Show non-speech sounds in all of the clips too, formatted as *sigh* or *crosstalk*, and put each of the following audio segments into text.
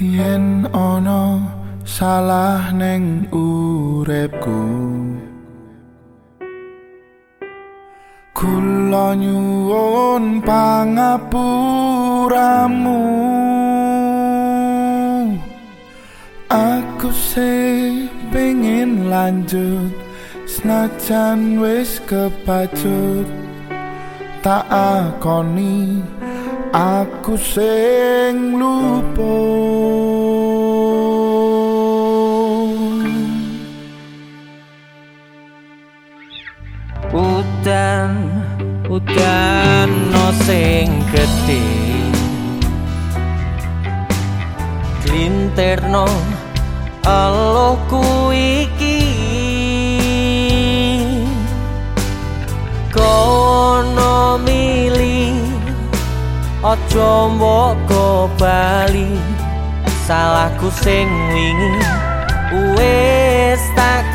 yen ana salah neng uripku. Kula nyuwun pangapuramu. Aku se pengen lanjut senajan wis kepacut tak akoni aku sing lupa. Udan udan no sing gedhe. Glinterno aloku iki aja mbok bali salahku sing wingi. Wis tak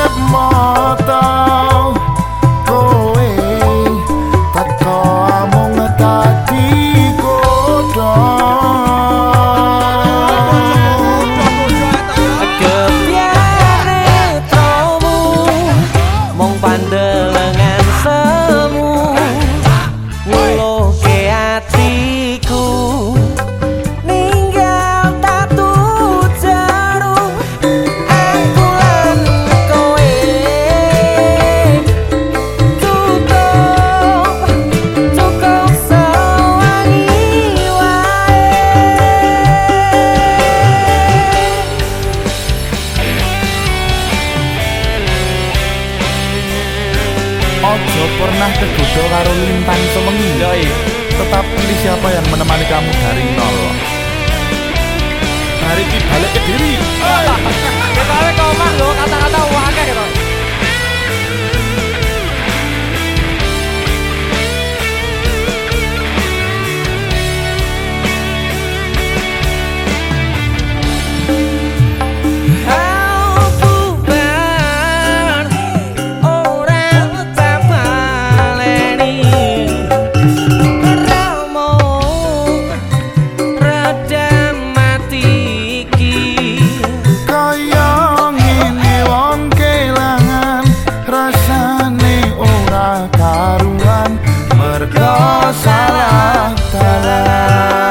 Tetap pilih siapa yang menemani kamu dari nol. Hari ini balik ke diri. *laughs* Kita balik ke omah lo kata-kata wakil gitu Tuhan merdosa salah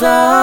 없어.